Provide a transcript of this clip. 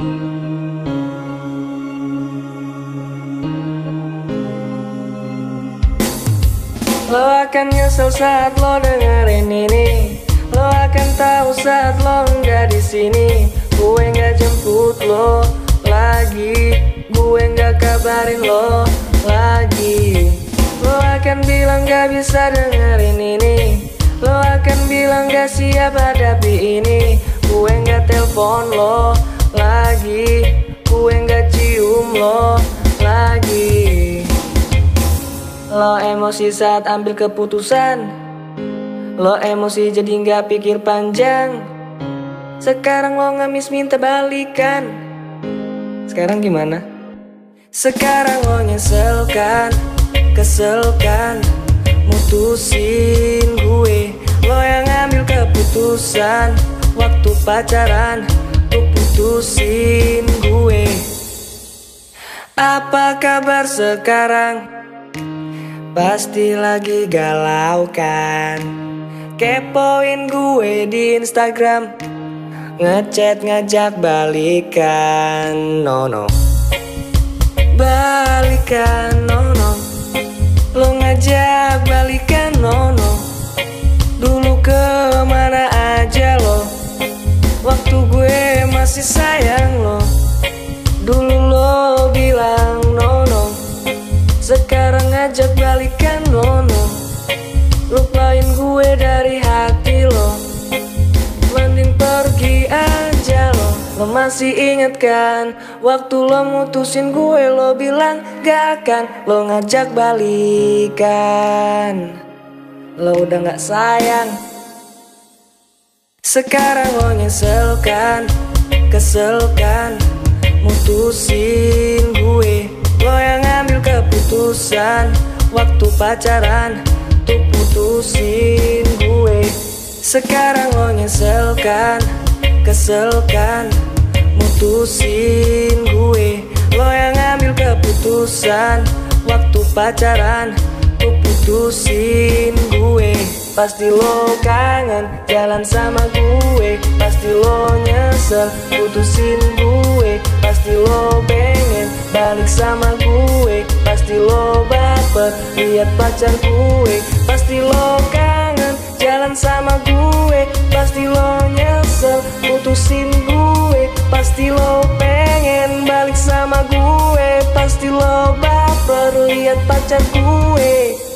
Lo akan nyesel saat lo dengerin ini. Lo akan tahu saat lo enggak di sini. Gue nggak jemput lo lagi. Gue nggak kabarin lo lagi. Lo akan bilang gak bisa dengerin ini. Lo akan bilang gak siap hadapi ini. Gue nggak telpon lo lagi Gue nggak cium lo lagi. Lo emosi saat ambil keputusan. Lo emosi jadi nggak pikir panjang. Sekarang lo ngemis minta balikan. Sekarang gimana? Sekarang lo nyeselkan Keselkan Mutusin gue. Lo yang ambil keputusan Waktu pacaran Putusin gue. Apa kabar sekarang? Pasti lagi galau kan? Kepoin gue di Instagram. Ngechat ngajak balikan. No no. Balikan no masih sayang lo. Dulu lo bilang no no Sekarang ngajak balikan no no Lupain gue dari hati lo. Mending pergi aja lo. Lo masih inget kan Waktu lo mutusin gue lo bilang gak akan. Lo ngajak balikan. Lo udah gak sayang. Sekarang lo Keselkan Mutusin gue. Lo yang ambil keputusan Waktu pacaran Tuh putusin gue. Sekarang lo nyeselkan Keselkan Mutusin gue. Lo yang ambil keputusan Waktu pacaran Tuh putusin gue Pasti lo kangen jalan sama gue. Pasti lo nyesel putusin gue. Pasti lo pengen balik sama gue. Pasti lo baper lihat pacar gue. Pasti lo kangen jalan sama gue. Pasti lo nyesel putusin gue. Pasti lo pengen balik sama gue. Pasti lo baper lihat pacar gue